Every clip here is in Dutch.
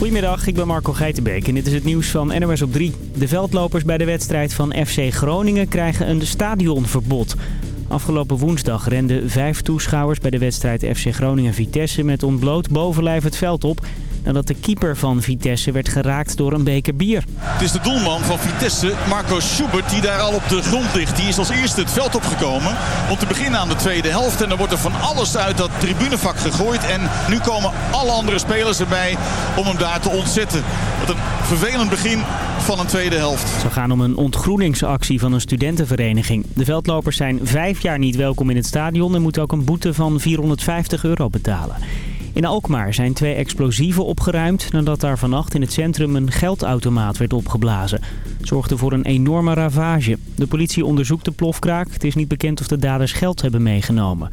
Goedemiddag, ik ben Marco Geitenbeek en dit is het nieuws van NOS op 3. De veldlopers bij de wedstrijd van FC Groningen krijgen een stadionverbod. Afgelopen woensdag renden vijf toeschouwers bij de wedstrijd FC Groningen-Vitesse met ontbloot bovenlijf het veld op nadat de keeper van Vitesse werd geraakt door een beker bier. Het is de doelman van Vitesse, Marco Schubert, die daar al op de grond ligt. Die is als eerste het veld opgekomen om te beginnen aan de tweede helft. En dan wordt er van alles uit dat tribunevak gegooid. En nu komen alle andere spelers erbij om hem daar te ontzetten. Wat een vervelend begin van een tweede helft. Het zou gaan om een ontgroeningsactie van een studentenvereniging. De veldlopers zijn vijf jaar niet welkom in het stadion en moeten ook een boete van 450 euro betalen. In Alkmaar zijn twee explosieven opgeruimd nadat daar vannacht in het centrum een geldautomaat werd opgeblazen. Het zorgde voor een enorme ravage. De politie onderzoekt de plofkraak. Het is niet bekend of de daders geld hebben meegenomen.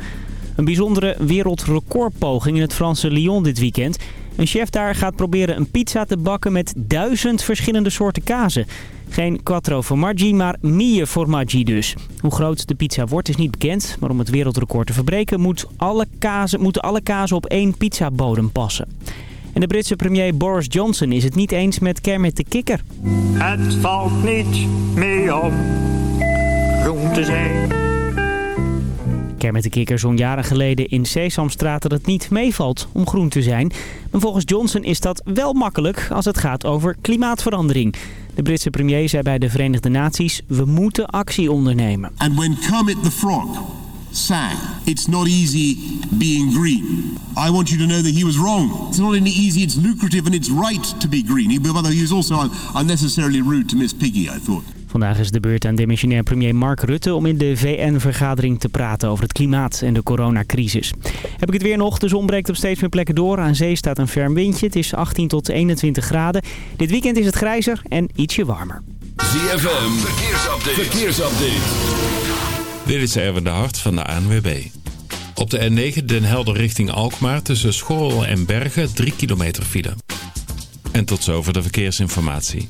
Een bijzondere wereldrecordpoging in het Franse Lyon dit weekend. Een chef daar gaat proberen een pizza te bakken met duizend verschillende soorten kazen. Geen quattro formaggi, maar mille formaggi dus. Hoe groot de pizza wordt is niet bekend, maar om het wereldrecord te verbreken moet alle kazen, moeten alle kazen op één pizzabodem passen. En de Britse premier Boris Johnson is het niet eens met Kermit de Kikker. Het valt niet mee op groen te zijn. Kermit de Kikker zong jaren geleden in Sesamstraat dat het niet meevalt om groen te zijn. Maar volgens Johnson is dat wel makkelijk als het gaat over klimaatverandering. De Britse premier zei bij de Verenigde Naties, we moeten actie ondernemen. And when Kermit the Frog sang, it's not easy being green. I want you to know that he was wrong. It's not only easy, it's lucrative and it's right to be green. He, was also unnecessarily rude to Miss Piggy, I thought. Vandaag is de beurt aan demissionair premier Mark Rutte om in de VN-vergadering te praten over het klimaat en de coronacrisis. Heb ik het weer nog? De zon breekt op steeds meer plekken door. Aan zee staat een ferm windje. Het is 18 tot 21 graden. Dit weekend is het grijzer en ietsje warmer. ZFM, verkeersupdate. verkeersupdate. Dit is Erwin de Hart van de ANWB. Op de N9 Den Helder richting Alkmaar tussen Schorrel en Bergen 3 kilometer file. En tot zover de verkeersinformatie.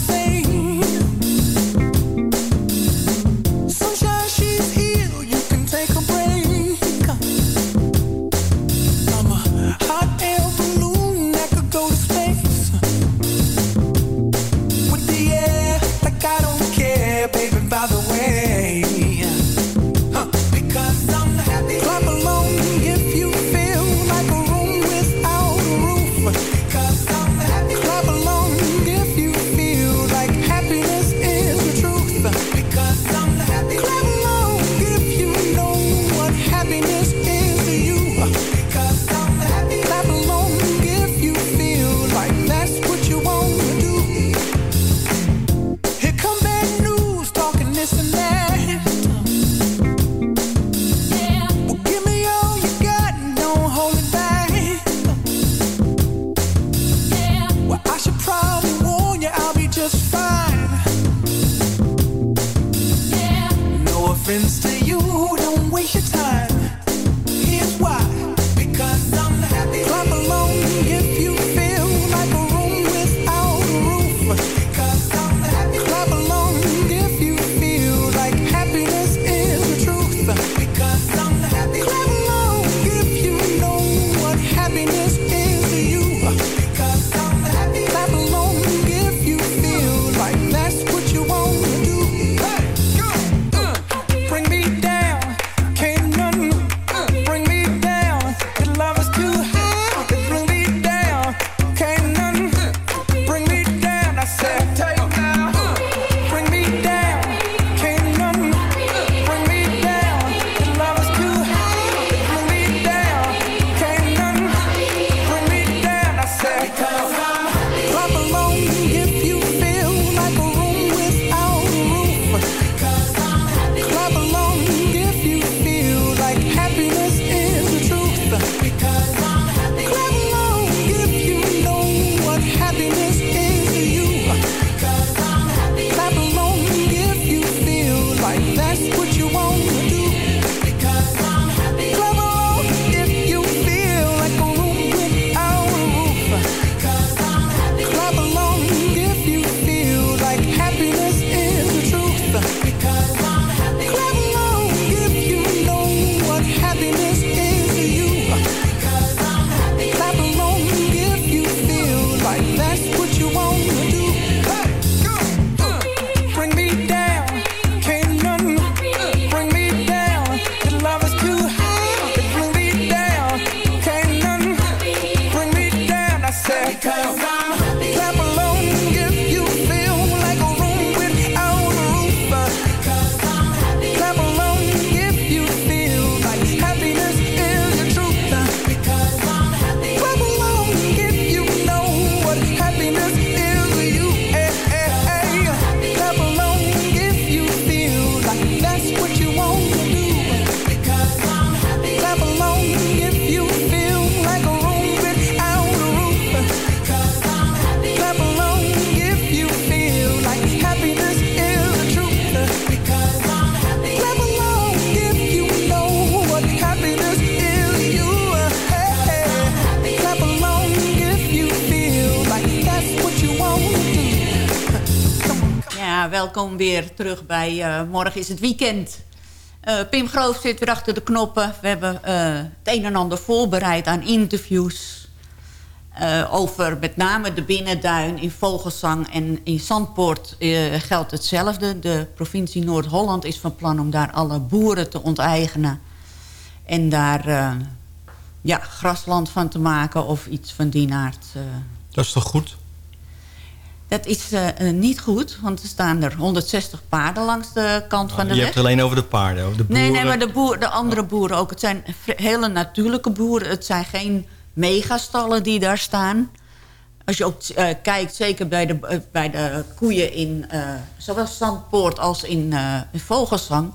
terug bij eh, Morgen is het Weekend. Eh, Pim Groof zit weer achter de knoppen. We hebben eh, het een en ander voorbereid aan interviews... over met name de Binnenduin in Vogelsang en in Zandpoort geldt hetzelfde. De provincie Noord-Holland is van plan om daar alle boeren te onteigenen. En daar ja, grasland van te maken of iets van die aard. Dat is toch goed? Dat is uh, niet goed, want er staan er 160 paarden langs de kant van de je weg. Je hebt het alleen over de paarden, de boeren. Nee, nee, maar de, boer, de andere boeren ook. Het zijn hele natuurlijke boeren. Het zijn geen megastallen die daar staan. Als je ook uh, kijkt, zeker bij de, uh, bij de koeien in zowel Zandpoort als in, in Vogelsang...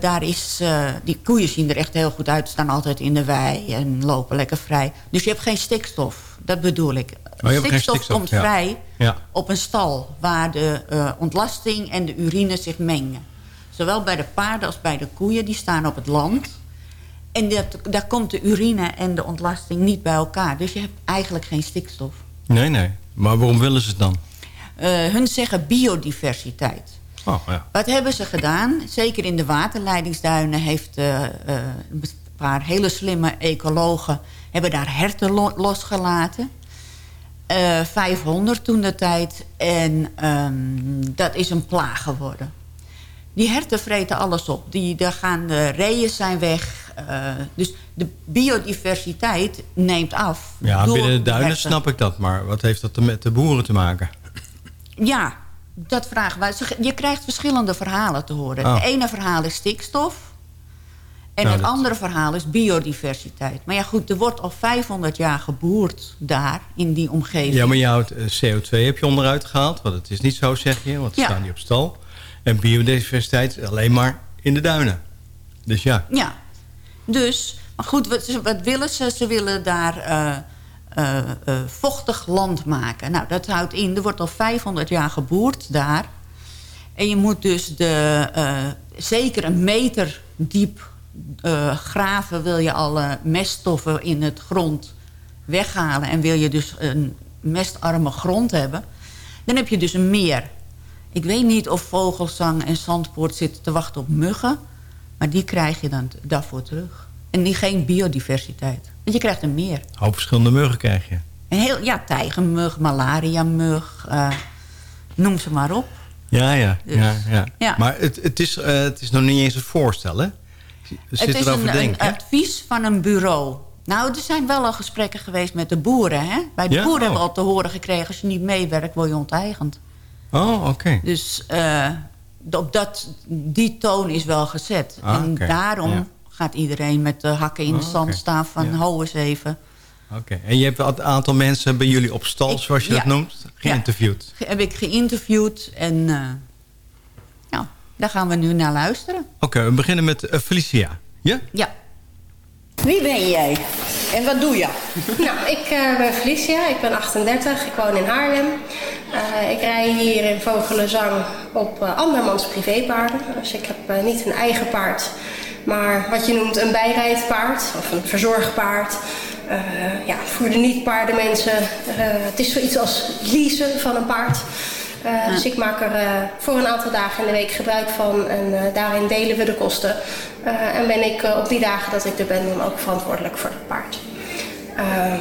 daar is, die koeien zien er echt heel goed uit. Staan altijd in de wei en lopen lekker vrij. Dus je hebt geen stikstof, dat bedoel ik. Oh, stikstof, stikstof komt ja. vrij ja. op een stal... waar de uh, ontlasting en de urine zich mengen. Zowel bij de paarden als bij de koeien, die staan op het land. En dat, daar komt de urine en de ontlasting niet bij elkaar. Dus je hebt eigenlijk geen stikstof. Nee, nee. Maar waarom willen ze het dan? Uh, hun zeggen biodiversiteit. Oh, ja. Wat hebben ze gedaan? Zeker in de waterleidingsduinen heeft uh, een paar hele slimme ecologen... hebben daar herten lo losgelaten... Uh, 500 toen de tijd. En um, dat is een plaag geworden. Die herten vreten alles op. Die, daar gaan de reeën zijn weg. Uh, dus de biodiversiteit neemt af. Ja, binnen de duinen snap ik dat. Maar wat heeft dat met de boeren te maken? Ja, dat vragen wij. Je krijgt verschillende verhalen te horen. Oh. Het ene verhaal is stikstof. En Nou, het dat- andere verhaal is biodiversiteit. Maar ja goed, er wordt al 500 jaar geboerd daar, in die omgeving. Ja, maar je houdt eh, CO2 heb je onderuit gehaald. Want het is niet zo, zeg je. Want ze Ja. staan niet op stal. En biodiversiteit alleen maar in de duinen. Dus ja. Ja, dus, maar goed, wat, wat willen ze? Ze willen daar eh, eh, vochtig land maken. Nou, dat houdt in, er wordt al 500 jaar geboerd daar. En je moet dus de, zeker een meter diep eh, graven... wil je alle meststoffen in het grond weghalen... en wil je dus een mestarme grond hebben... dan heb je dus een meer. Ik weet niet of Vogelsang en Zandpoort zitten te wachten op muggen... maar die krijg je dan daarvoor terug. En die geen biodiversiteit. Want je krijgt een meer. Een hoop verschillende muggen krijg je. Een heel, ja, tijgermug, malariamug, eh noem ze maar op. Ja, ja. Dus, ja, ja. ja. Maar het, het, is, eh, het is nog niet eens een voorstel, hè? Zit het is erover een, een advies van een bureau. Nou, er zijn wel al gesprekken geweest met de boeren. Hè? Bij de Ja? boeren Oh. hebben we al te horen gekregen... als je niet meewerkt, word je onteigend. Oh, oké. Dus eh, op dat, die toon is wel gezet. Ah, en daarom Ja. gaat iedereen met de hakken in de Oh, zand staan van... Ja. ho eens even. Oké. En je hebt een aantal mensen bij jullie op stal, Ik- zoals je ja. dat noemt, geïnterviewd. Ge- Heb ik geïnterviewd en eh, daar gaan we nu naar luisteren. Oké, we beginnen met eh, Felicia. Ja? Ja. Wie ben jij? En wat doe je? Nou, ik eh, ben Felicia, ik ben 38, ik woon in Haarlem. Eh, ik rij hier in Vogelenzang op eh, andermans privépaarden. Dus ik heb niet een eigen paard, maar wat je noemt een bijrijdpaard of een verzorgpaard. Eh, ja, voor de niet-paardenmensen, eh, het is zoiets als leasen van een paard. Dus ik maak er voor een aantal dagen in de week gebruik van en eh, daarin delen we de kosten. Eh, en ben ik eh, op die dagen dat ik er ben dan ook verantwoordelijk voor het paard. Ehm,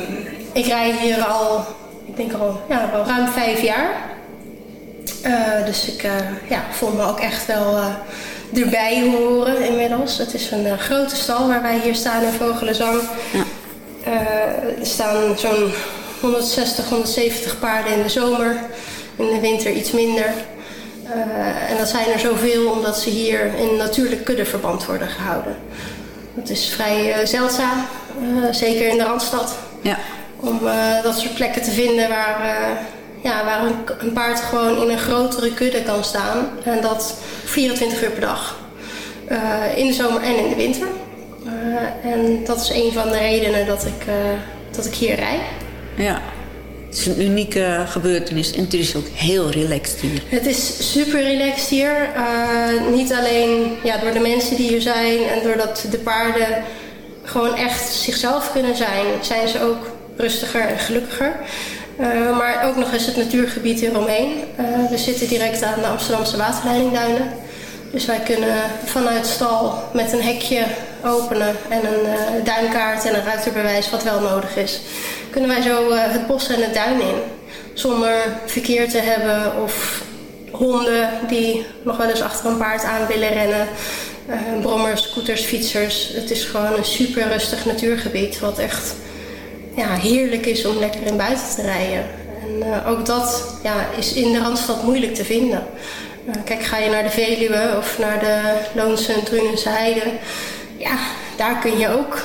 ik rij hier al, ik denk al, ja, al ruim vijf jaar. Dus ik ja, voel me ook echt wel erbij horen inmiddels. Het is een grote stal waar wij hier staan in Vogelenzang. Eh, er staan zo'n 160, 170 paarden in de zomer. In de winter iets minder. Eh, en dat zijn er zoveel omdat ze hier in natuurlijk kuddeverband worden gehouden. Dat is vrij eh, zeldzaam, eh, zeker in de Randstad. Ja. Om dat soort plekken te vinden waar, ja, waar een, een paard gewoon in een grotere kudde kan staan. En dat 24 uur per dag. In de zomer en in de winter. En dat is een van de redenen dat ik, dat ik hier rij. Ja. Het is een unieke gebeurtenis en het is ook heel relaxed hier. Het is super relaxed hier. Eh, niet alleen ja, door de mensen die hier zijn en doordat de paarden gewoon echt zichzelf kunnen zijn, zijn ze ook rustiger en gelukkiger. Eh, maar ook nog eens het natuurgebied eromheen. Eh, we zitten direct aan de Amsterdamse waterleidingduinen. Dus wij kunnen vanuit stal met een hekje openen en een uh, duinkaart en een ruiterbewijs wat wel nodig is. Kunnen wij zo het bos en het duin in. Zonder verkeer te hebben of honden die nog wel eens achter een paard aan willen rennen. brommers, scooters, fietsers. Het is gewoon een super rustig natuurgebied wat echt ja, heerlijk is om lekker in buiten te rijden. En uh, ook dat ja, is in de Randstad moeilijk te vinden. Kijk, ga je naar de Veluwe of naar de Loonse en Drunense Heide... ja, daar kun je ook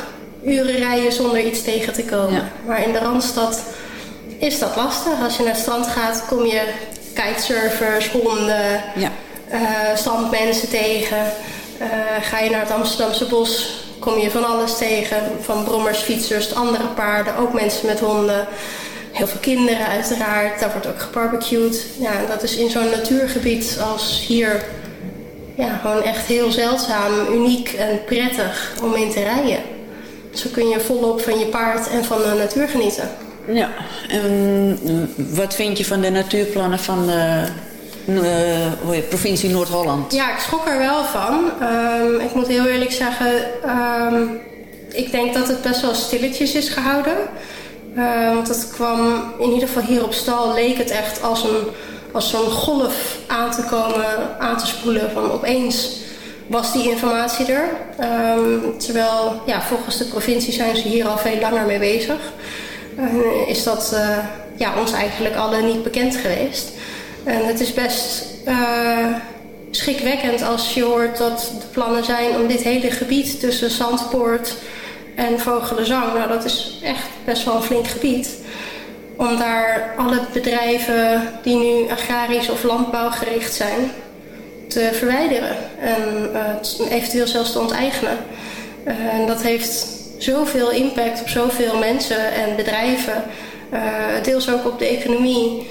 uren rijden zonder iets tegen te komen. Ja. Maar in de Randstad is dat lastig. Als je naar het strand gaat, kom je kitesurfers, honden, ja. uh, standmensen tegen. ga je naar het Amsterdamse bos, kom je van alles tegen. Van brommers, fietsers, andere paarden, ook mensen met honden. Heel veel kinderen uiteraard. Daar wordt ook gebarbecued. Ja, dat is in zo'n natuurgebied als hier ja, gewoon echt heel zeldzaam, uniek en prettig om in te rijden. Zo kun je volop van je paard en van de natuur genieten. Ja, en wat vind je van de natuurplannen van de uh, provincie Noord-Holland? Ja, ik schrok er wel van. Um, ik moet heel eerlijk zeggen, um, ik denk dat het best wel stilletjes is gehouden. Uh, want het kwam in ieder geval hier op stal, leek het echt als een als zo'n golf aan te komen, aan te spoelen. Van opeens was die informatie er. Um, terwijl ja, volgens de provincie zijn ze hier al veel langer mee bezig. Uh, is dat uh, ja, ons eigenlijk allen niet bekend geweest. En het is best uh, schrikwekkend als je hoort dat de plannen zijn om dit hele gebied tussen Zandpoort en Vogelenzang, nou dat is echt best wel een flink gebied, om daar alle bedrijven die nu agrarisch of landbouwgericht zijn, te verwijderen en uh, eventueel zelfs te onteigenen. Uh, en dat heeft zoveel impact op zoveel mensen en bedrijven, deels ook op de economie.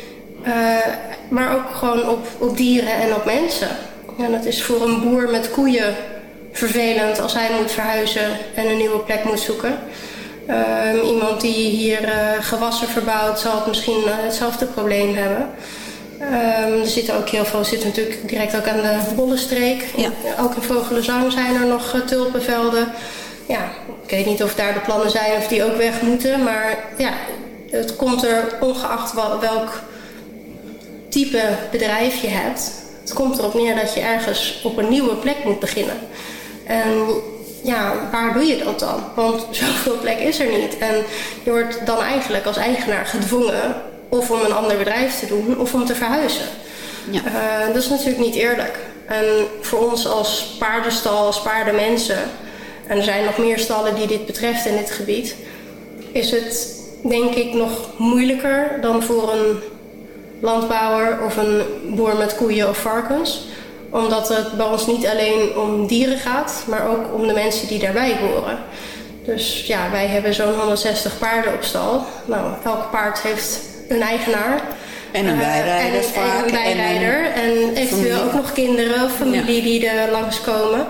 Maar ook gewoon op, op dieren en op mensen. En dat is voor een boer met koeien vervelend als hij moet verhuizen en een nieuwe plek moet zoeken. Uh, iemand die hier gewassen verbouwt zal het misschien hetzelfde probleem hebben. Um, er zitten ook heel veel, zit natuurlijk direct ook aan de Bollenstreek. Ja. Ook in Vogelenzang zijn er nog tulpenvelden. Ja, ik weet niet of daar de plannen zijn of die ook weg moeten. Maar ja, het komt er ongeacht welk type bedrijf je hebt. Het komt erop neer dat je ergens op een nieuwe plek moet beginnen. En ja, waar doe je dat dan? Want zoveel plek is er niet. En je wordt dan eigenlijk als eigenaar gedwongen of om een ander bedrijf te doen of om te verhuizen. Ja. Uh, dat is natuurlijk niet eerlijk. En voor ons als paardenstal, als paardenmensen, en er zijn nog meer stallen die dit betreft in dit gebied, is het denk ik nog moeilijker dan voor een landbouwer of een boer met koeien of varkens. Omdat het bij ons niet alleen om dieren gaat, maar ook om de mensen die daarbij horen. Dus ja, wij hebben zo'n 160 paarden op stal. Nou, elk paard heeft een eigenaar. En een bijrijder uh, en, en, een bijrijder. En, en eventueel ook nog kinderen of familie ja. die er langskomen.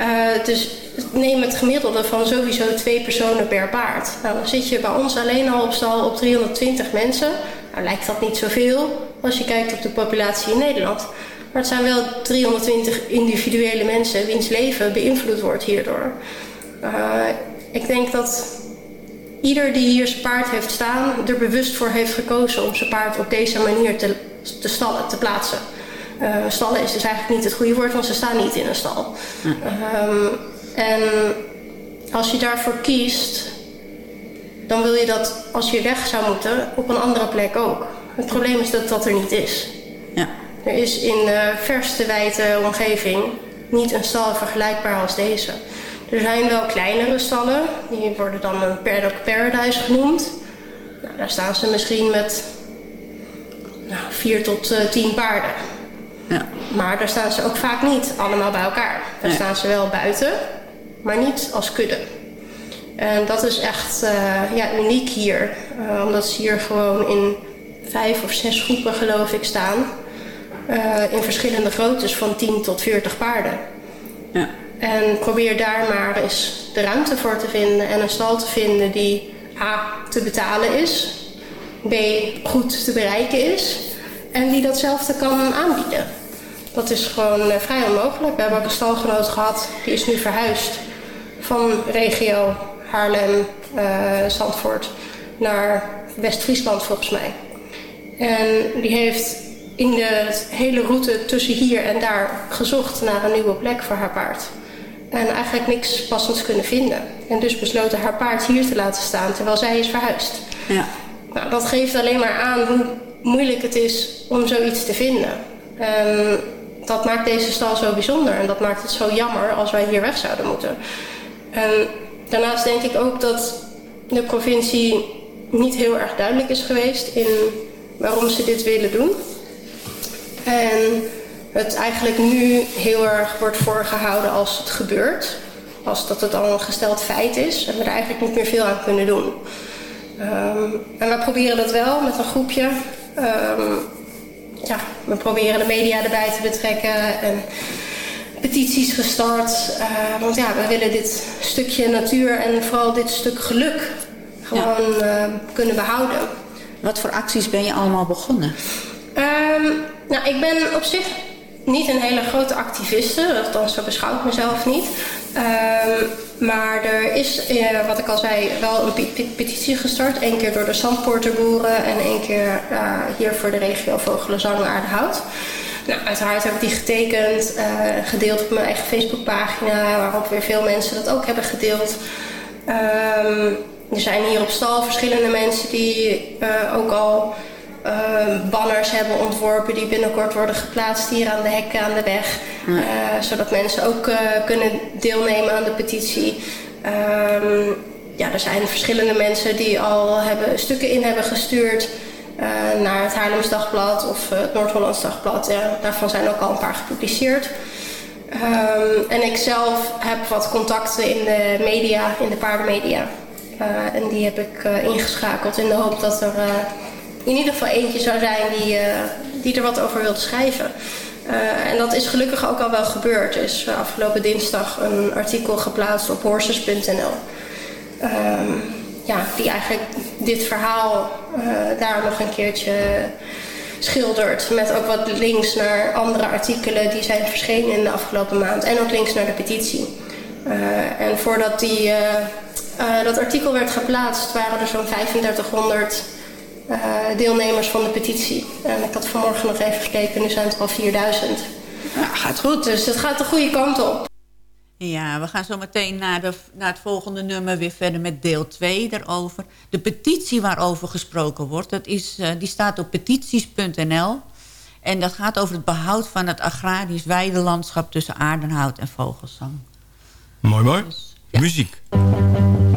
Uh, dus neem het gemiddelde van sowieso twee personen per paard. Nou, dan zit je bij ons alleen al op stal op 320 mensen. Nou lijkt dat niet zoveel als je kijkt op de populatie in Nederland. Maar het zijn wel 320 individuele mensen wiens leven beïnvloed wordt hierdoor. Uh, ik denk dat ieder die hier zijn paard heeft staan er bewust voor heeft gekozen om zijn paard op deze manier te, te stallen, te plaatsen. Uh, stallen is dus eigenlijk niet het goede woord, want ze staan niet in een stal. Um, en als je daarvoor kiest, dan wil je dat als je weg zou moeten op een andere plek ook. Het probleem is dat dat er niet is. Ja. Er is in de verste wijte omgeving niet een stal vergelijkbaar als deze. Er zijn wel kleinere stallen, die worden dan een Paddock Paradise genoemd. Nou, daar staan ze misschien met nou, vier tot uh, tien paarden. Ja. Maar daar staan ze ook vaak niet allemaal bij elkaar. Daar nee. staan ze wel buiten, maar niet als kudde. En dat is echt uh, ja, uniek hier. Uh, omdat ze hier gewoon in vijf of zes groepen geloof ik staan. In verschillende groottes van 10 tot 40 paarden. Ja. En probeer daar maar eens de ruimte voor te vinden. En een stal te vinden die A, te betalen is. B goed te bereiken is en die datzelfde kan aanbieden. Dat is gewoon eh, vrij onmogelijk. We hebben ook een stalgenoot gehad, die is nu verhuisd van regio Haarlem, eh, Zandvoort naar West-Friesland volgens mij. En die heeft in de hele route tussen hier en daar gezocht naar een nieuwe plek voor haar paard. En eigenlijk niks passends kunnen vinden. En dus besloten haar paard hier te laten staan terwijl zij is verhuisd. Ja. Nou, dat geeft alleen maar aan hoe moeilijk het is om zoiets te vinden. En dat maakt deze stal zo bijzonder en dat maakt het zo jammer als wij hier weg zouden moeten. En daarnaast denk ik ook dat de provincie niet heel erg duidelijk is geweest in waarom ze dit willen doen. En het eigenlijk nu heel erg wordt voorgehouden als het gebeurt. Als dat het al een gesteld feit is en we er eigenlijk niet meer veel aan kunnen doen. Ehm, en we proberen dat wel met een groepje. Ehm, ja, we proberen de media erbij te betrekken en petities gestart. Eh, want ja, we willen dit stukje natuur en vooral dit stuk geluk gewoon kunnen behouden. Wat voor acties ben je allemaal begonnen? Ehm, nou, ik ben op zich niet een hele grote activiste, althans zo beschouw ik mezelf niet. Ehm, maar er is, eh, wat ik al zei, wel een pe- pe- petitie gestart. Eén keer door de Zandpoorterboeren en één keer eh, hier voor de regio Vogelenzang Aardehout. Nou, uiteraard heb ik die getekend, eh, gedeeld op mijn eigen Facebookpagina, waarop weer veel mensen dat ook hebben gedeeld. Ehm, er zijn hier op stal verschillende mensen die ook al eh, banners hebben ontworpen die binnenkort worden geplaatst hier aan de hekken aan de weg. Eh, zodat mensen ook eh, kunnen deelnemen aan de petitie. Ehm, ja, er zijn verschillende mensen die al hebben, stukken in hebben gestuurd eh, naar het Haarlems Dagblad of het Noord-Hollands Dagblad. Ja, daarvan zijn ook al een paar gepubliceerd. Ehm, en ik zelf heb wat contacten in de media, in de paardenmedia. En die heb ik ingeschakeld in de hoop dat er in ieder geval eentje zou zijn die, eh, die er wat over wilde schrijven. Eh, en dat is gelukkig ook al wel gebeurd. Er is eh, afgelopen dinsdag een artikel geplaatst op horses.nl. Ehm, ja, die eigenlijk dit verhaal daar nog een keertje schildert. Met ook wat links naar andere artikelen die zijn verschenen in de afgelopen maand. En ook links naar de petitie. En voordat die, dat artikel werd geplaatst waren er zo'n 3500 eh, deelnemers van de petitie. En ik had vanmorgen nog even gekeken, nu zijn het er al 4000. Ja, gaat goed. Dus het gaat de goede kant op. Ja, we gaan zo meteen naar, de, naar het volgende nummer weer verder met deel 2 daarover. De petitie waarover gesproken wordt, dat is, eh, die staat op petities.nl. En dat gaat over het behoud van het agrarisch weidelandschap tussen Aardenhout en Vogelsang. Mooi, mooi. Muziek. Oh, my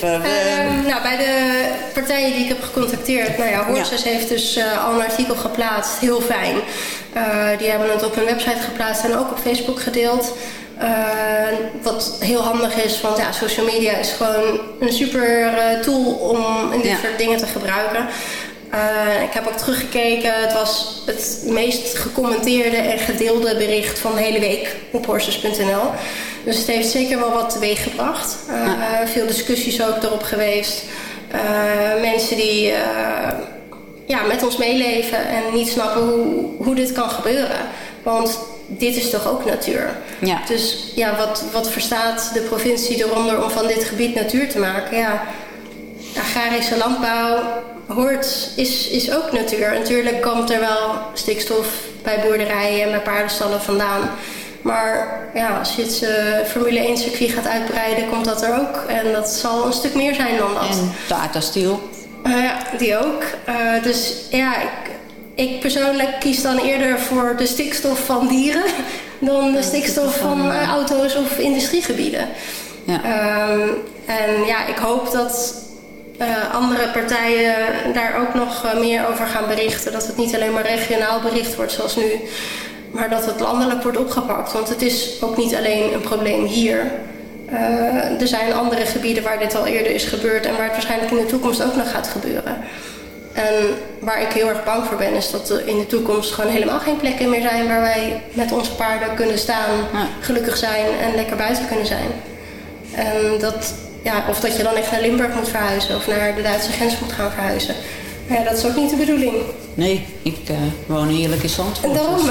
We- Ehm, nou, bij de partijen die ik heb gecontacteerd, nou ja, Horses heeft dus eh, al een artikel geplaatst, heel fijn. Eh, die hebben het op hun website geplaatst en ook op Facebook gedeeld. Eh, wat heel handig is, want ja, social media is gewoon een super eh, tool om in dit Ja. soort dingen te gebruiken. Eh, ik heb ook teruggekeken. Het was het meest gecommenteerde en gedeelde bericht van de hele week op horses.nl. Dus het heeft zeker wel wat teweeg gebracht. Eh, Veel discussies ook erop geweest. Eh, mensen die ja, met ons meeleven en niet snappen hoe, hoe dit kan gebeuren. Want dit is toch ook natuur? Ja. Dus ja, wat, wat verstaat de provincie eronder om van dit gebied natuur te maken? Ja, agrarische landbouw hoort, is, is ook natuur. Natuurlijk komt er wel stikstof bij boerderijen en bij paardenstallen vandaan. Maar ja, als je het eh, Formule 1 circuit gaat uitbreiden, komt dat er ook. En dat zal een stuk meer zijn dan dat. En Tata Steel. Eh, ja, die ook. Eh, dus ja, ik, ik persoonlijk kies dan eerder voor de stikstof van dieren dan de stikstof van auto's of industriegebieden. Ja. Ehm, en ja, ik hoop dat eh, andere partijen daar ook nog eh, meer over gaan berichten. Dat het niet alleen maar regionaal bericht wordt zoals nu, maar dat het landelijk wordt opgepakt. Want het is ook niet alleen een probleem hier. Eh, er zijn andere gebieden waar dit al eerder is gebeurd en waar het waarschijnlijk in de toekomst ook nog gaat gebeuren. En waar ik heel erg bang voor ben, is dat er in de toekomst gewoon helemaal geen plekken meer zijn waar wij met onze paarden kunnen staan, Ja. gelukkig zijn en lekker buiten kunnen zijn. En dat, ja, of dat je dan echt naar Limburg moet verhuizen of naar de Duitse grens moet gaan verhuizen. Maar ja, dat is ook niet de bedoeling. Nee, ik eh, woon heerlijk in Zandvoort. En daarom.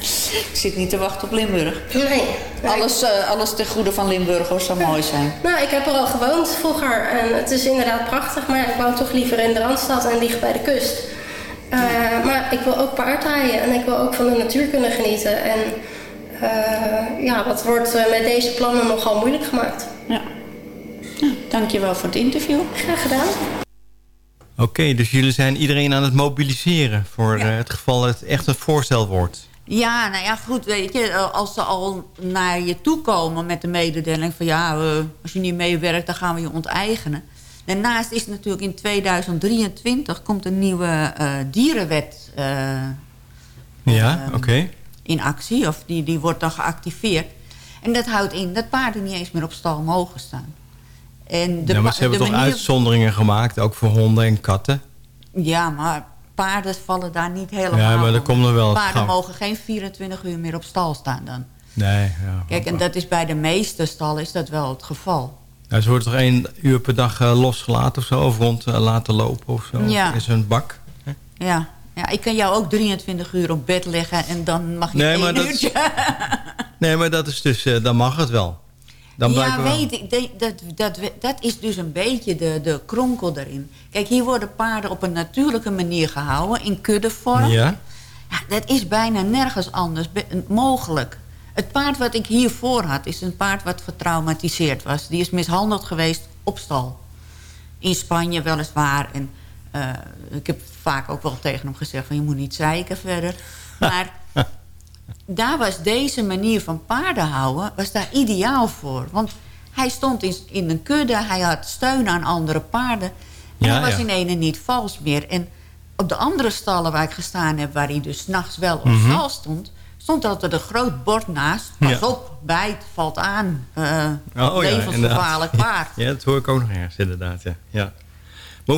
dus ik zit niet te wachten op Limburg. Nee. Alles, eh, alles ten goede van Limburg hoor, zou mooi zijn. Nou, ik heb er al gewoond vroeger en het is inderdaad prachtig, maar ik woon toch liever in de Randstad en dicht bij de kust. Eh, maar ik wil ook paardrijden en ik wil ook van de natuur kunnen genieten. En ja, dat wordt met deze plannen nogal moeilijk gemaakt. Ja. Nou, dankjewel voor het interview. Graag gedaan. Oké, dus jullie zijn iedereen aan het mobiliseren... voor Ja. eh, het geval het echt een voorstel wordt. Ja, nou ja, goed, weet je, eh, als ze al naar je toe komen met de mededeling van ja, eh, als je niet meewerkt, dan gaan we je onteigenen. Daarnaast is natuurlijk in 2023 komt een nieuwe eh, dierenwet eh, Ja, Ehm, oké. in actie, of die, die wordt dan geactiveerd. En dat houdt in dat paarden niet eens meer op stal mogen staan. En de Ja, maar ze hebben toch manier- uitzonderingen gemaakt, ook voor honden en katten? Ja, maar paarden vallen daar niet helemaal Ja, maar dat komt nog wel Paarden mogen geen 24 uur meer op stal staan dan. Nee, ja. Kijk, en dat is bij de meeste stallen is dat wel het geval. Nou, ze worden toch één uur per dag eh, losgelaten of zo? Of rond eh, laten lopen of zo? Ja. Is een bak? Ja. ja, ik kan jou ook 23 uur op bed leggen en dan mag je Nee, maar dat is- uurtje. Nee, maar dat is dus, eh, dan mag het wel. Dan ja, weet ik. Dat, dat, dat is dus een beetje de, de kronkel erin. Kijk, hier worden paarden op een natuurlijke manier gehouden, in kuddevorm. Ja? Ja, dat is bijna nergens anders mogelijk. Het paard wat ik hiervoor had, is een paard wat getraumatiseerd was. Die is mishandeld geweest op stal. In Spanje weliswaar. En eh, ik heb vaak ook wel tegen hem gezegd van je moet niet zeiken verder. Maar daar was deze manier van paarden houden was daar ideaal voor. Want hij stond in, in een kudde, hij had steun aan andere paarden. En Ja, hij was ja. in ene niet vals meer. En op de andere stallen waar ik gestaan heb... waar hij dus s'nachts wel op Mhm. stal stond... stond altijd een groot bord naast. Pas Ja. op, bijt, valt aan. eh Oh, levensgevaarlijk paard. Ja, dat hoor ik ook nog ergens, inderdaad. Ja. Ja. Maar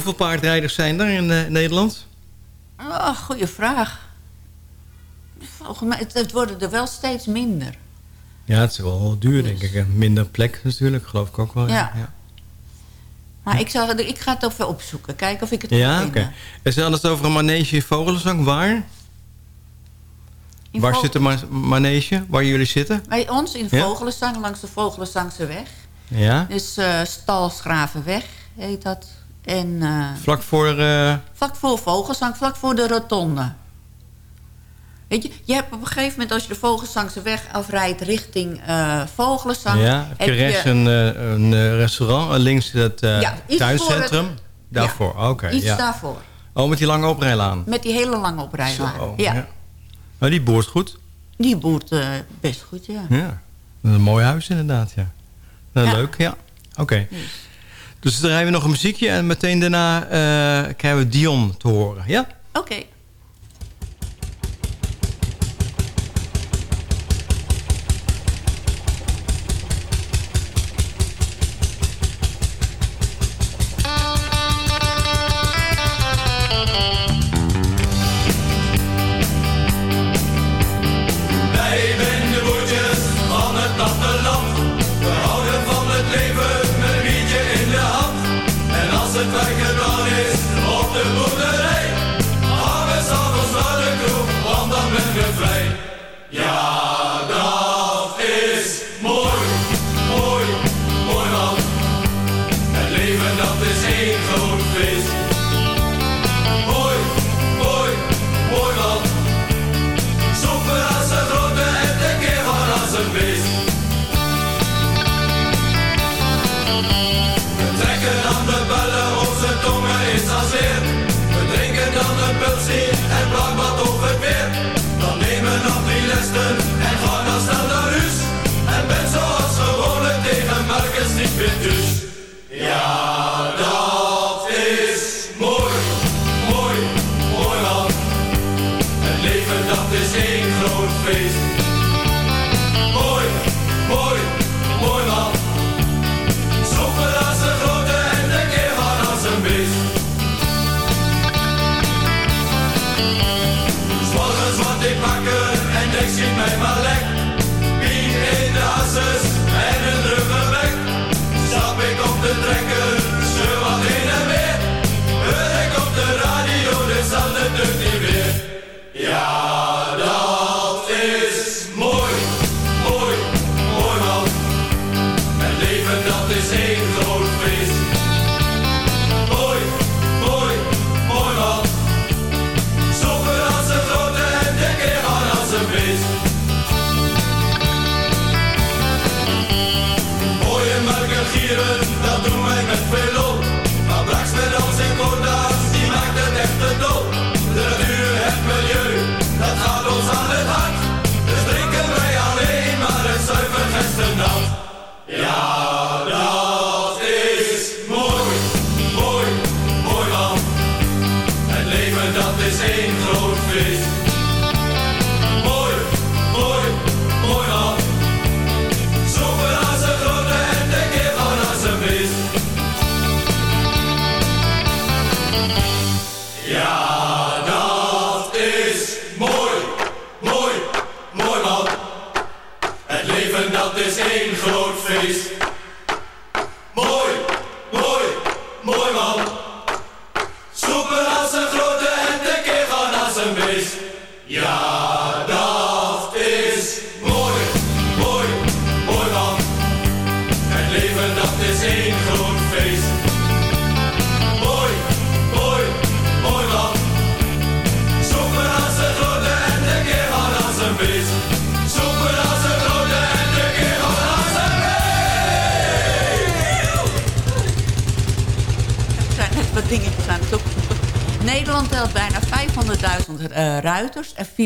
hoeveel paardrijders zijn er in eh, Nederland? Oh, goeie vraag. Het, het worden er wel steeds minder. Ja, het is wel duur, denk ik. En Minder plek natuurlijk, geloof ik ook wel. Ja, Ja. ja. Maar ik, zal, ik ga het even opzoeken. Kijken of ik het Ja, oké. En ze hadden het over een manege in Vogelenzang. Waar? In Waar zit de ma- manege? Waar jullie zitten? Bij ons in Ja? Vogelenzang, langs de Vogelenzangse weg. Ja? Dus eh Stalsgravenweg heet dat. En eh, Vlak voor... eh, vlak voor Vogelzang, vlak voor de rotonde. Weet je, je hebt op een gegeven moment als je de Vogelzangse weg afrijdt richting eh Vogelenzang... ja, heb je rechts je een, eh, een eh, restaurant en links het Ja, iets tuincentrum. het- Daarvoor, oké. iets ja. daarvoor. Oh, met die lange oprijlaan. Met die hele lange oprijlaan. Zo, Ja. ja. Nou, die boert goed. Die boert best goed, ja. Ja. Is een mooi huis inderdaad, ja. Nou. Leuk, ja. Oké. Dus dan rijden we nog een muziekje en meteen daarna krijgen we Dion te horen. Ja? Oké.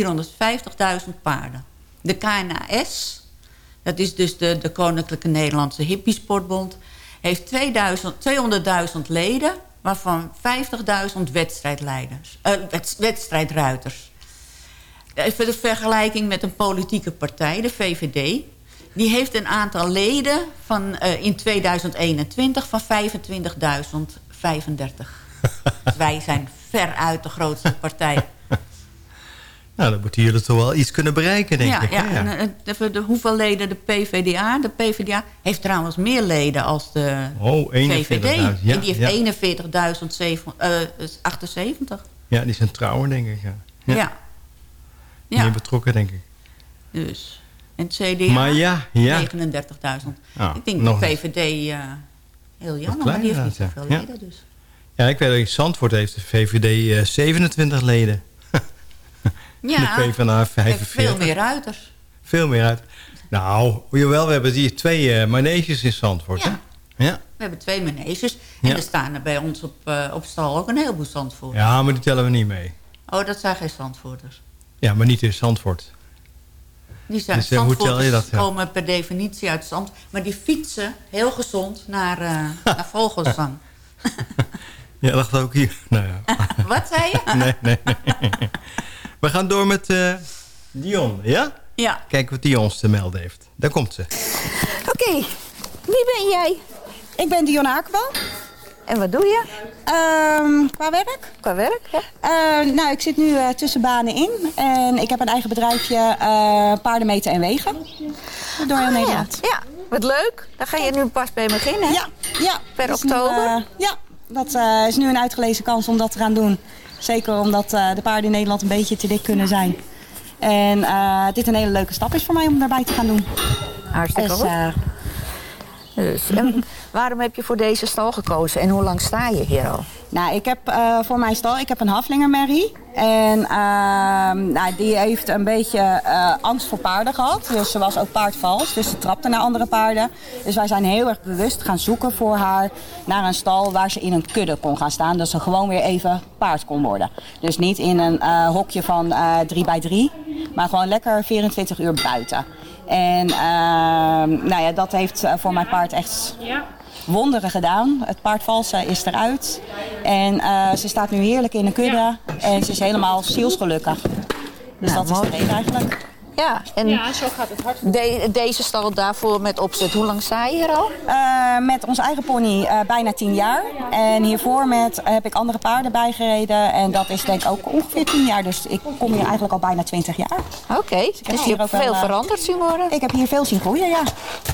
450.000 paarden. De KNAS, dat is dus de, de Koninklijke Nederlandse Hippiesportbond... heeft 2000 200.000 leden, waarvan 50.000 wedstrijdleiders, wed- wedstrijdruiters. Even de vergelijking met een politieke partij, de VVD. Die heeft een aantal leden van, eh, in 2021 van 25.035. Dus wij zijn veruit de grootste partij. Nou, dan moeten jullie toch wel iets kunnen bereiken, denk ja, ik. ja, hè? en, eh, de, de, hoeveel leden de PvdA? De PvdA heeft trouwens meer leden als de Oh, 41.000, VVD. ja, en die ja. heeft 41.078. Ja, die zijn trouwer, denk ik. Ja. Ja. Ja. ja. Meer betrokken, denk ik. Dus. En het CDA Maar ja, ja. 39.000. Ah, ik denk de. VVD uh, heel jammer, maar die heeft niet zoveel ja. leden. Dus. Ja, ik weet dat in Zandvoort heeft de VVD eh, 27 leden. Ja, de PvdA heeft 45. veel meer ruiters. Veel meer uit. Nou, jawel, we hebben hier twee eh maneges in Zandvoort. Ja. Hè? Ja. We hebben twee maneges. En Ja. er staan er bij ons op, eh, op stal ook een heleboel zandvoorters. ja, maar die tellen we niet mee. Oh, dat zijn geen zandvoorters. Ja, maar niet in Zandvoort. Die zijn Dus, eh, hoe tel je dat, ja? komen per definitie uit zand. Maar die fietsen heel gezond naar, eh, naar Vogelzang. Ja, dat ook hier. Nou ja. Wat zei je? Nee, nee, nee. We gaan door met eh, Dion, ja? Ja. Kijken wat Dion ons te melden heeft. Daar komt ze. Oké, wie ben jij? Ik ben Dionne Akerbal. En wat doe je? Ehm, qua werk? Qua werk, ja. Eh, nou, ik zit nu eh, tussen banen in. En ik heb een eigen bedrijfje, eh paardenmeten en wegen. Door heel Ah, Nederland. Ja. ja, wat leuk. Daar ga je nu pas bij beginnen, hè? Ja, ja. Per nu, oktober? ja, dat eh, is nu een uitgelezen kans om dat te gaan doen. Zeker omdat eh, de paarden in Nederland een beetje te dik kunnen zijn. En eh, dit een hele leuke stap is voor mij om daarbij te gaan doen. Hartstikke Dus, goed. En waarom heb je voor deze stal gekozen en hoe lang sta je hier al? Nou, ik heb eh, voor mijn stal ik heb een Haflingermerrie. En ehm, nou, die heeft een beetje eh, angst voor paarden gehad. Dus ze was ook paardvals. Dus ze trapte naar andere paarden. Dus wij zijn heel erg bewust gaan zoeken voor haar naar een stal waar ze in een kudde kon gaan staan. Dat ze gewoon weer even paard kon worden. Dus niet in een eh, hokje van eh 3 bij 3 maar gewoon lekker 24 uur buiten. En ehm, nou ja, dat heeft eh, voor mijn paard echt wonderen gedaan. Het paard valsen is eruit. En eh, ze staat nu heerlijk in een kudde. En ze is helemaal zielsgelukkig. Dus Nou, dat is de reden eigenlijk. Ja, en Ja, zo gaat het hard. de- deze stal daarvoor met opzet, hoe lang sta je hier al? Eh, met onze eigen pony eh, bijna 10 jaar. En hiervoor met, heb ik andere paarden bijgereden. En dat is denk ik ook ongeveer 10 jaar. Dus ik kom hier eigenlijk al bijna 20 jaar. Oké, ik heb dus je hier hebt wel, veel eh, veranderd zien worden? Ik heb hier veel zien groeien, ja.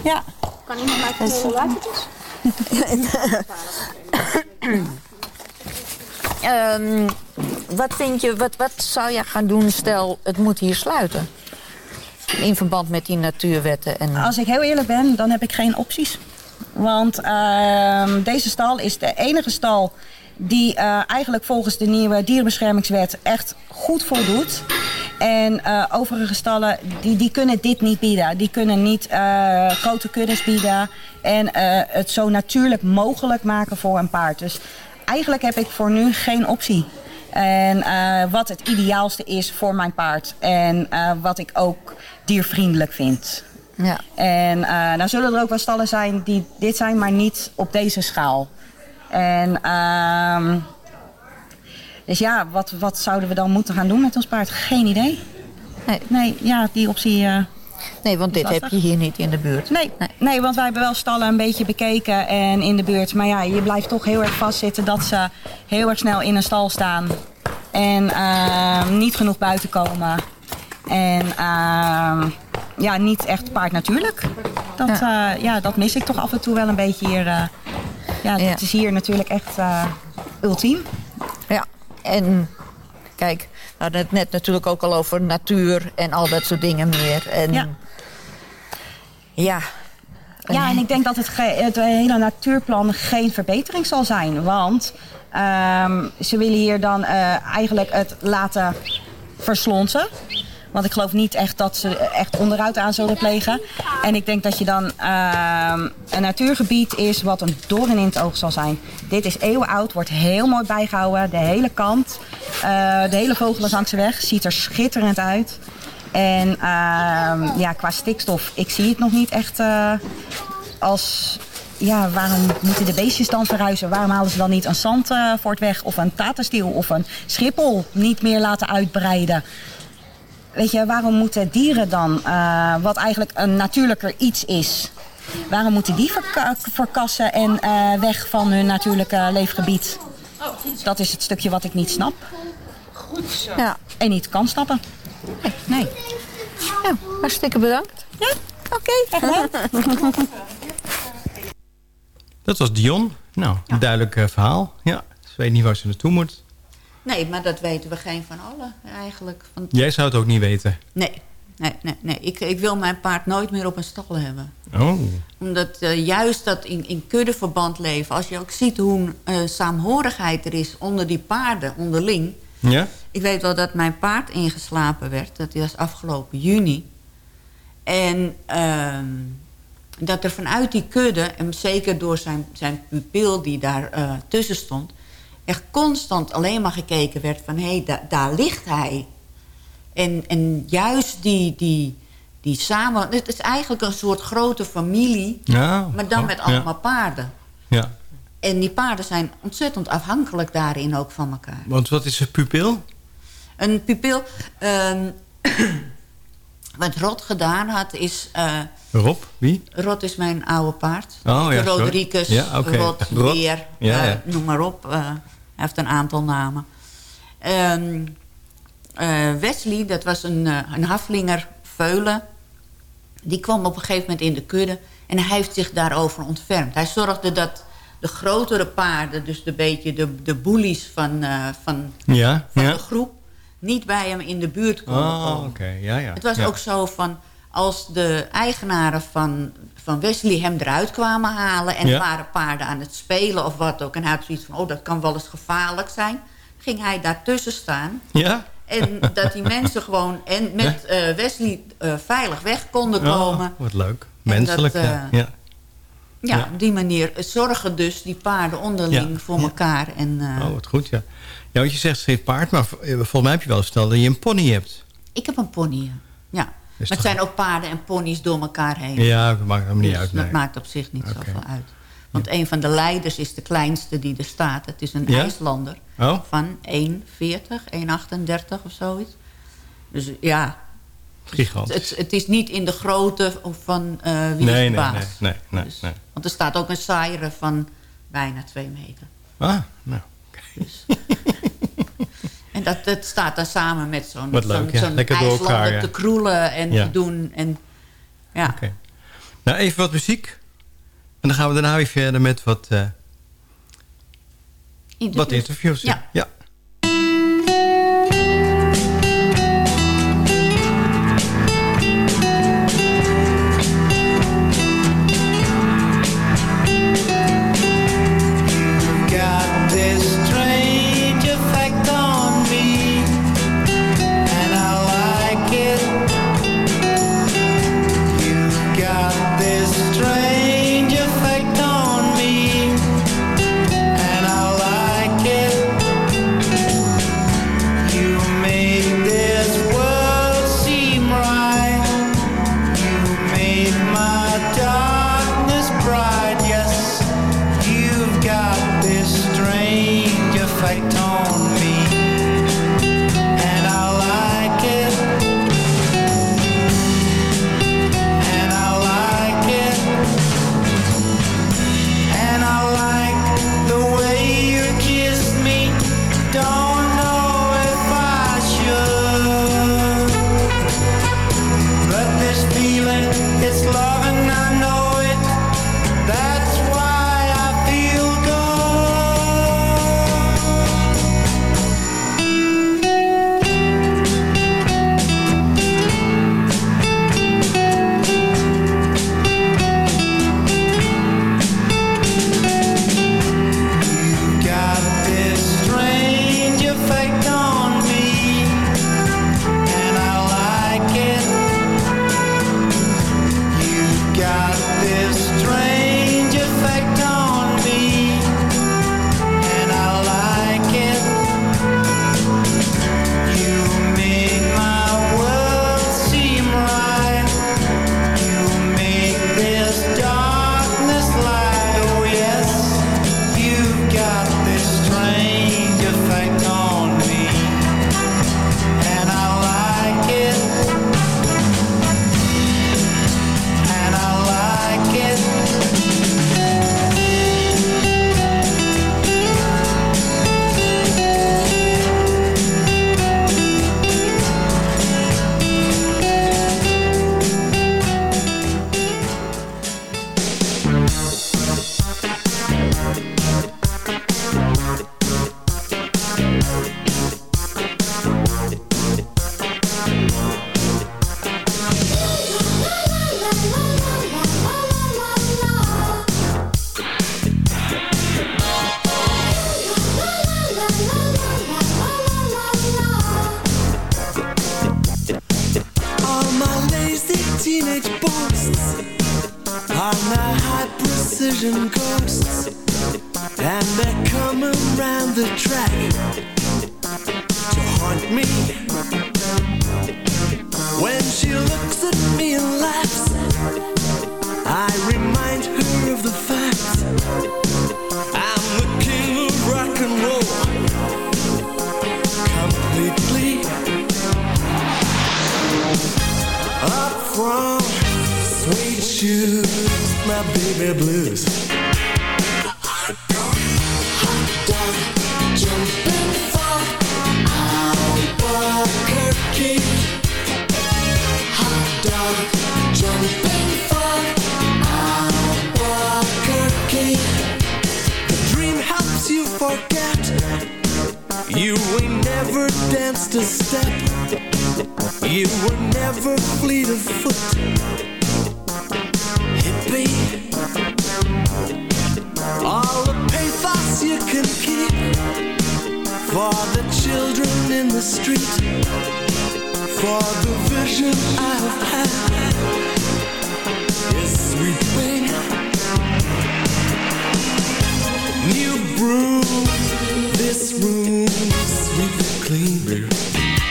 ja. Kan iemand mij Dus, vertellen hoe laat het is? Ehm, wat vind je, wat, wat zou je gaan doen stel het moet hier sluiten? In verband met die natuurwetten en... Als ik heel eerlijk ben, dan heb ik geen opties. Want ehm, deze stal is de enige stal die eh, eigenlijk volgens de nieuwe dierenbeschermingswet echt goed voldoet. En eh, overige stallen, die, die kunnen dit niet bieden. Die kunnen niet eh, grote kuddes bieden. En het zo natuurlijk mogelijk maken voor een paard. Dus eigenlijk heb ik voor nu geen optie. En eh, wat het ideaalste is voor mijn paard. En eh, wat ik ook diervriendelijk vind. Ja. En eh nou zullen er ook wel stallen zijn die dit zijn, maar niet op deze schaal. En ehm, dus ja, wat, wat zouden we dan moeten gaan doen met ons paard? Geen idee. Nee, ja, die optie. Eh, nee, want dit heb je hier niet in de buurt. Nee, nee, want wij hebben wel stallen een beetje bekeken en in de buurt. Maar ja, je blijft toch heel erg vastzitten dat ze heel erg snel in een stal staan. En ehm, niet genoeg buiten komen. En ehm, ja, niet echt paard natuurlijk. Dat, ja. ja, dat mis ik toch af en toe wel een beetje hier. eh. ja, het is hier natuurlijk echt eh, ultiem. Ja, en kijk, we hadden het net natuurlijk ook al over natuur en al dat soort dingen meer. En Ja. Ja, Ja, en ik denk dat het, het hele natuurplan geen verbetering zal zijn. Want ehm, ze willen hier dan eh, eigenlijk het laten verslonsen. Want ik geloof niet echt dat ze echt onderuit aan zullen plegen. En ik denk dat je dan ehm, een natuurgebied is wat een doorn in het oog zal zijn. Dit is eeuwenoud, wordt heel mooi bijgehouden. De hele kant, eh, de hele Vogelenzangse weg ziet er schitterend uit. En ehm, ja, qua stikstof, ik zie het nog niet echt eh, als... Ja, waarom moeten de beestjes dan verhuizen? Waarom halen ze dan niet een zandvoort weg of een tatenstiel of een schiphol niet meer laten uitbreiden? Weet je, waarom moeten dieren dan, eh, wat eigenlijk een natuurlijker iets is, waarom moeten die verka- verkassen en eh, weg van hun natuurlijke leefgebied? Dat is het stukje wat ik niet snap. Goed zo. Ja. En niet kan snappen. Nee. Ja, hartstikke bedankt. Ja, oké. Dat was Dion. Nou, een duidelijk eh, verhaal. Ja, ze weet niet waar ze naartoe moet. Nee, maar dat weten we geen van allen eigenlijk. Want, Jij zou het ook niet weten. nee, nee, nee. nee. Ik, ik wil mijn paard nooit meer op een stal hebben. Oh. Omdat eh, juist dat in, in kuddeverband leven... als je ook ziet hoe uh, saamhorigheid er is onder die paarden onderling... Ja? Ik weet wel dat mijn paard ingeslapen werd. Dat was afgelopen juni. En ehm, dat er vanuit die kudde... en zeker door zijn, zijn pupil die daar uh, tussen stond... echt constant alleen maar gekeken werd van... hé, hey, da daar ligt hij. En, en juist die, die, die samen... Het is eigenlijk een soort grote familie, Ja, maar dan oh, met ja. allemaal paarden. Ja. En die paarden zijn ontzettend afhankelijk daarin ook van elkaar. Want wat is een pupil? Een pupil... ehm, wat Rot gedaan had, is... eh, Rob? Wie? Rot is mijn oude paard. Oh, ja. Rodriguez, Ja. Rot, Ja, eh, ja. noem maar op. eh, hij heeft een aantal namen. Ehm, eh, Wesley, dat was een, een haflinger, Veulen. Die kwam op een gegeven moment in de kudde. En hij heeft zich daarover ontfermd. Hij zorgde dat de grotere paarden, dus de beetje de, de boelies van, van, Ja, van ja. de groep... niet bij hem in de buurt konden Oh, komen. Ja, ja. Het was ja. ook zo van... als de eigenaren van, van Wesley hem eruit kwamen halen... en Ja. waren paarden aan het spelen of wat ook... en hij had zoiets van, oh, dat kan wel eens gevaarlijk zijn... ging hij daartussen staan... Ja? En dat die mensen gewoon en met eh, Wesley eh, veilig weg konden komen. Oh, wat leuk. En Menselijk, dat, eh, ja. Ja, ja. op die manier zorgen dus die paarden onderling Ja, voor elkaar. En, Oh, wat goed, ja. Ja, want je zegt geen paard, maar eh, volgens mij heb je wel eens verteld dat je een pony hebt. Ik heb een pony, ja. Maar het zijn ook paarden en ponies door elkaar heen. Ja, dat maakt helemaal niet Dus uit. dat maakt op zich niet zoveel uit. Want een van de leiders is de kleinste die er staat. Het is een Ja? IJslander Oh? van 1,40, 1,38 of zoiets. Dus ja, Gigantisch. het, het is niet in de grootte van eh wie is nee, de nee, baas. nee, nee, nee, Dus- nee. Want er staat ook een saaiere van bijna twee meter. Ah, nou. En dat, dat staat dan samen met zo'n zo'n ja. elkaar, te kroelen en Ja. te doen. En, ja. Nou, even wat muziek. En dan gaan we daarna weer verder met wat, eh, wat interviews. Ja. Front, suede shoes, my baby blues. Hot dog jumping for Albuquerque. The dream helps you forget. You ain't never danced a step. You were never fleet of foot. Hippie. All the pathos you can keep for the children in the street, for the vision I've had is sweeping. New broom, this room, sweep clean.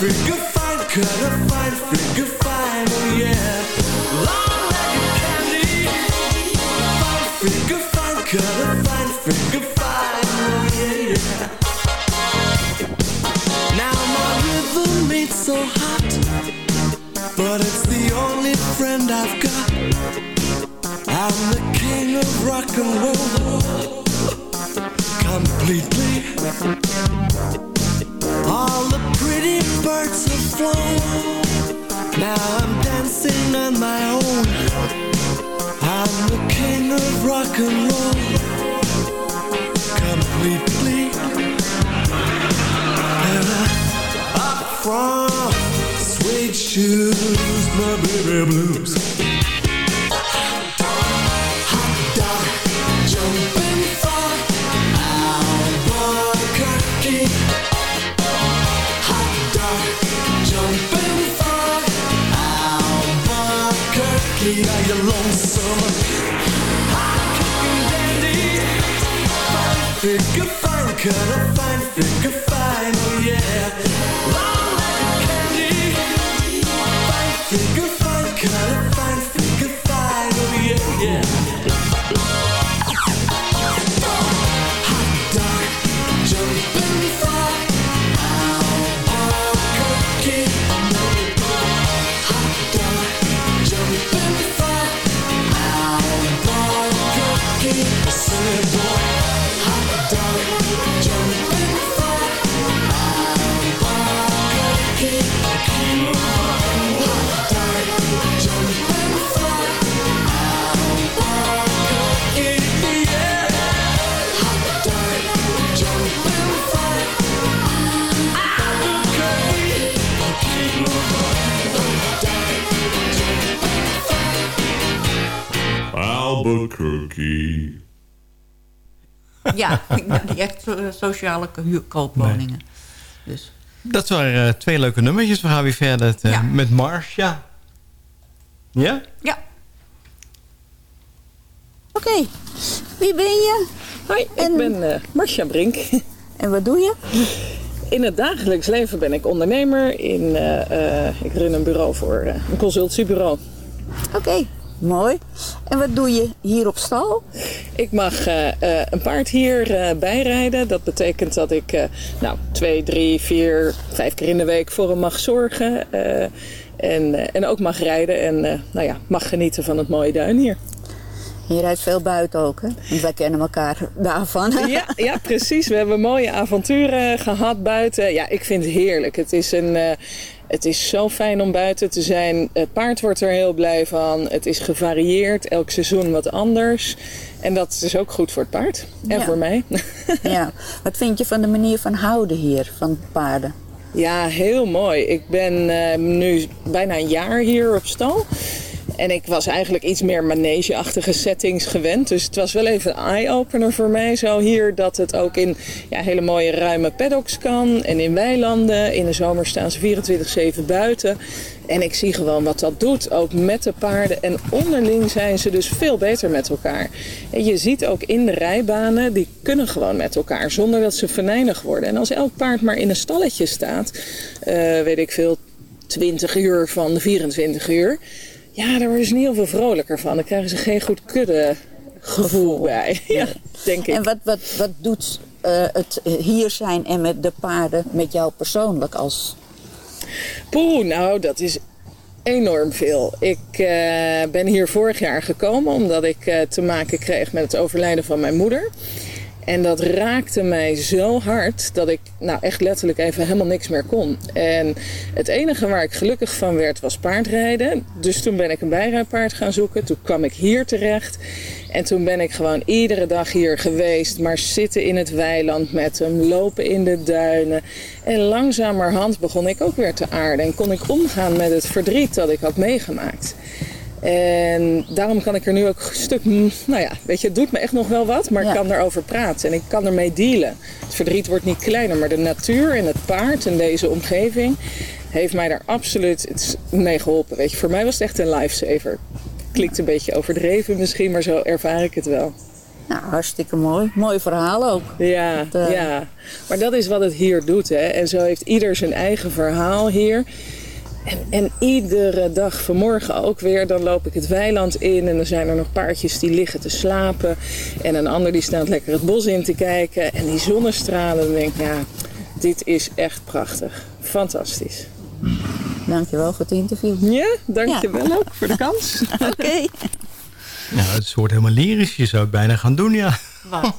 Figure, fine cutter, fine figure, fine, oh yeah. Long legged candy. Fine figure, fine cutter, fine figure, fine, oh yeah, yeah. Now my rhythm ain't so hot, but it's the only friend I've got. I'm the king of rock and roll, completely. Dancing on my own. I'm the king of rock and roll, completely. And I, up front, suede shoes, my baby blues. Can I find Ja, ik ben niet echt so- sociale huurkoopwoningen. Dus. Dat waren eh, twee leuke nummertjes. We gaan weer verder eh, Ja. met Marcia. Ja? Ja. Oké, wie ben je? Hoi, ik ben eh Marcia Brink. En wat doe je? In het dagelijks leven ben ik ondernemer. In, eh, eh, ik run een bureau voor eh, een consultiebureau. Oké, mooi. En wat doe je hier op stal? Ik mag eh, eh, een paard hier eh, bijrijden. Dat betekent dat ik nou, twee, drie, vier, vijf keer in de week voor hem mag zorgen. en, en ook mag rijden en nou ja, mag genieten van het mooie duin hier. Je rijdt veel buiten ook, hè? Want wij kennen elkaar daarvan. Ja, ja, precies. We hebben mooie avonturen gehad buiten. Ja, ik vind het heerlijk. Het is, een, het is zo fijn om buiten te zijn. Het paard wordt er heel blij van. Het is gevarieerd. Elk seizoen wat anders. En dat is ook goed voor het paard. En Ja. voor mij. Ja. Wat vind je van de manier van houden hier, van paarden? Ja, heel mooi. Ik ben eh, nu bijna een jaar hier op stal. En ik was eigenlijk iets meer manege-achtige settings gewend. Dus het was wel even een eye-opener voor mij zo hier. Dat het ook in ja, hele mooie ruime paddocks kan. En in weilanden. In de zomer staan ze 24-7 buiten. En ik zie gewoon wat dat doet, ook met de paarden. En onderling zijn ze dus veel beter met elkaar. En je ziet ook in de rijbanen, die kunnen gewoon met elkaar zonder dat ze venijnig worden. En als elk paard maar in een stalletje staat, eh, weet ik veel, 20 uur van de 24 uur. Ja, daar worden ze niet heel veel vrolijker van. Dan krijgen ze geen goed kudde gevoel bij. Ja, denk ik. En wat, wat, wat doet eh, het hier zijn en met de paarden met jou persoonlijk als... Poeh, nou, dat is enorm veel. Ik eh, ben hier vorig jaar gekomen omdat ik eh, te maken kreeg met het overlijden van mijn moeder. En dat raakte mij zo hard dat ik nou echt letterlijk even helemaal niks meer kon. En het enige waar ik gelukkig van werd was paardrijden. Dus toen ben ik een bijrijpaard gaan zoeken. Toen kwam ik hier terecht. En toen ben ik gewoon iedere dag hier geweest. Maar zitten in het weiland met hem, lopen in de duinen. En langzamerhand begon ik ook weer te aarden. En kon ik omgaan met het verdriet dat ik had meegemaakt. En daarom kan ik er nu ook een stuk, mm, nou ja, weet je, het doet me echt nog wel wat, maar ik kan erover praten en ik kan ermee dealen. Het verdriet wordt niet kleiner, maar de natuur en het paard en deze omgeving heeft mij daar absoluut mee geholpen. Weet je, voor mij was het echt een lifesaver. Klinkt een beetje overdreven misschien, maar zo ervaar ik het wel. Nou, hartstikke mooi. Mooi verhaal ook. Ja, Dat, eh, ja. Maar dat is wat het hier doet. Hè. En zo heeft ieder zijn eigen verhaal hier. En, en iedere dag, vanmorgen ook weer, dan loop ik het weiland in en dan zijn er nog paardjes die liggen te slapen. En een ander die staat lekker het bos in te kijken. En die zonnestralen, dan denk ik, ja, dit is echt prachtig. Fantastisch. Dankjewel voor het interview. Ja, dankjewel ook voor de kans. Oké. Nou, het wordt helemaal lyrisch. Je zou het bijna gaan doen, ja. Wat?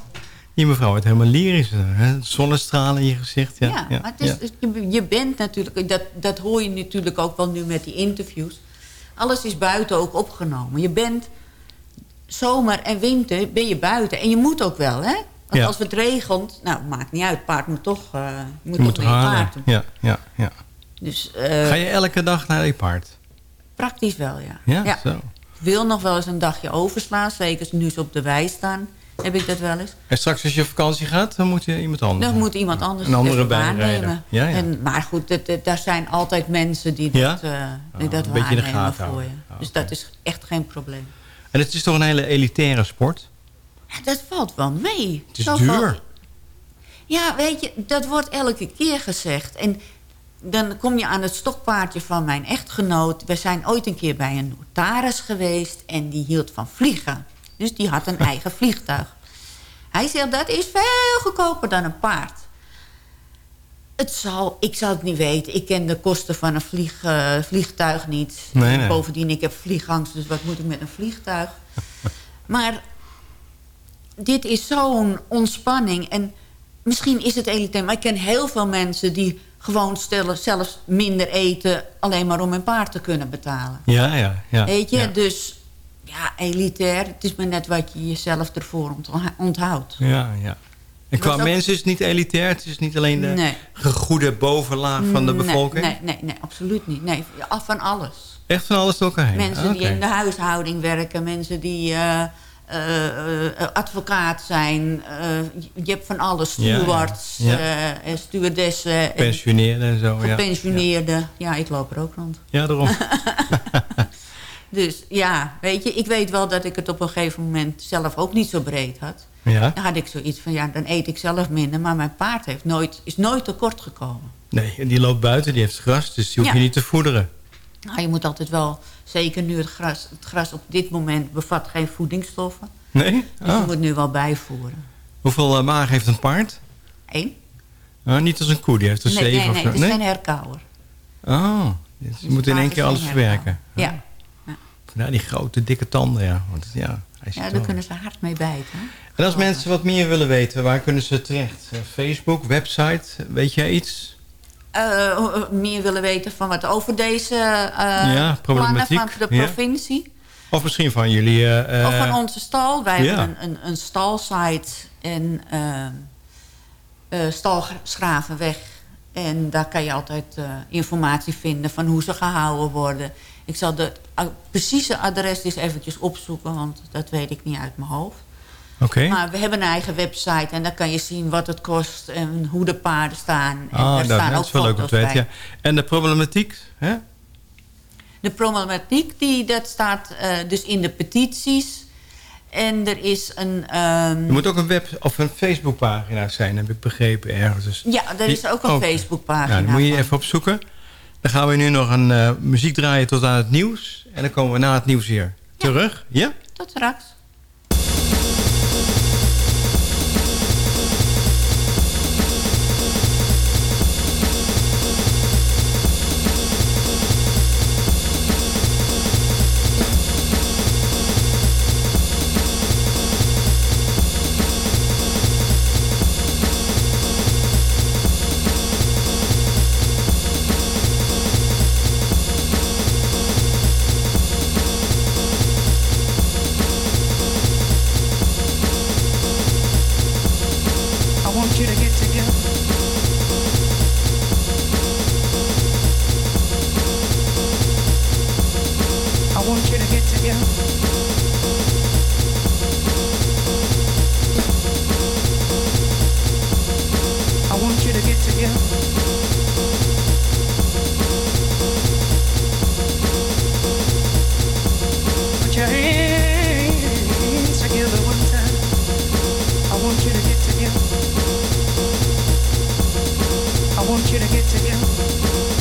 Die mevrouw wordt helemaal lyrisch. Hè? Zonnestralen in je gezicht. Ja, Ja, maar het is, het- je, je bent natuurlijk, dat, dat hoor je natuurlijk ook wel nu met die interviews. Alles is buiten ook opgenomen. Je bent zomer en winter ben je buiten. En je moet ook wel, hè? Want Ja. als het regent, nou, maakt niet uit. Paard moet toch, eh moet Je moet toch paard doen. Ja, ja, ja. Dus eh, Ga je elke dag naar je paard? praktisch wel, ja. Ja, zo. Ik wil nog wel eens een dagje overslaan. Zeker nu ze op de wei staan, heb ik dat wel eens. En straks als je op vakantie gaat, dan moet je iemand anders. Dan moet iemand anders Een andere waarnemen. Ja, ja. En, maar goed, daar zijn altijd mensen die Ja? dat, eh, die Oh, dat een waarnemen voor je. Dus dat is echt geen probleem. En het is toch een hele elitaire sport? Dat valt wel mee. Het is duur. valt- Ja, weet je, dat wordt elke keer gezegd. En dan kom je aan het stokpaardje van mijn echtgenoot. We zijn ooit een keer bij een notaris geweest en die hield van vliegen. Dus die had een eigen vliegtuig. Hij zegt, dat is veel goedkoper dan een paard. Het zal, ik zou het niet weten. Ik ken de kosten van een vlieg, eh, vliegtuig niet. Nee, nee. Bovendien, ik heb vliegangst, dus wat moet ik met een vliegtuig? maar dit is zo'n ontspanning. En misschien is het elitair, maar ik ken heel veel mensen... die gewoon stellen, zelfs minder eten... alleen maar om hun paard te kunnen betalen. Ja, ja, ja. Weet je, Ja, dus ja, elitair. Het is maar net wat je jezelf ervoor onthoudt. ja. ja. En qua ook- mensen is het niet elitair. Het is niet alleen de Nee. gegoede bovenlaag van de Nee, bevolking. Nee, nee, nee, absoluut niet. Nee, af van alles. Echt van alles door elkaar heen. Mensen die in de huishouding werken, mensen die eh, eh, eh, advocaat zijn. je hebt van alles, Ja, ja. stewards, Ja. en stewardessen. en Pensioneerden en zo. Ja. Gepensioneerden. Ja. ik loop er ook rond. ja, daarom. Dus ja, weet je, ik weet wel dat ik het op een gegeven moment zelf ook niet zo breed had. Ja? Dan had ik zoiets van, ja, dan eet ik zelf minder. Maar mijn paard heeft nooit, is nooit tekort gekomen. Nee, en die loopt buiten, die heeft gras, dus die hoef je Ja. niet te voederen. Nou, je moet altijd wel, zeker nu het gras, het gras op dit moment bevat geen voedingsstoffen. Nee? Dus Ah. je moet nu wel bijvoeren. Hoeveel uh, maag heeft een paard? Eén? Ah, niet als een koe, die heeft er nee, zeven nee, of nee, zo. het is geen herkauwer. Oh, dus je moet in één keer alles verwerken. Ja, Vandaar die grote, dikke tanden, ja. Want, ja, hij ja daar kunnen ze hard mee bijten. En als mensen wat meer willen weten, waar kunnen ze terecht? Eh, Facebook, website, weet jij iets? Eh, eh, meer willen weten van wat over deze eh Ja, plannen problematiek, van de ja. provincie. Of misschien van jullie... of van onze stal. Wij ja. hebben een, een, een stalsite en uh, uh, Stalschravenweg. En daar kan je altijd uh, informatie vinden van hoe ze gehouden worden. Ik zal de uh, precieze adres eens eventjes opzoeken, want dat weet ik niet uit mijn hoofd. Oké. Maar we hebben een eigen website en daar kan je zien wat het kost en hoe de paarden staan. En Ah, er nou, staan dat ook is wel leuk om te weten. Ja. En de problematiek, hè? De problematiek, die, dat staat eh, dus in de petities. En er is een... ehm, Er moet ook een web of een Facebookpagina zijn, heb ik begrepen ergens. Dus Ja, er is ook een Oké. Facebookpagina Ja, dan moet je even opzoeken. Dan gaan we nu nog een eh, muziek draaien tot aan het nieuws. En dan komen we na het nieuws hier terug. Ja? Tot straks. Want you to get together.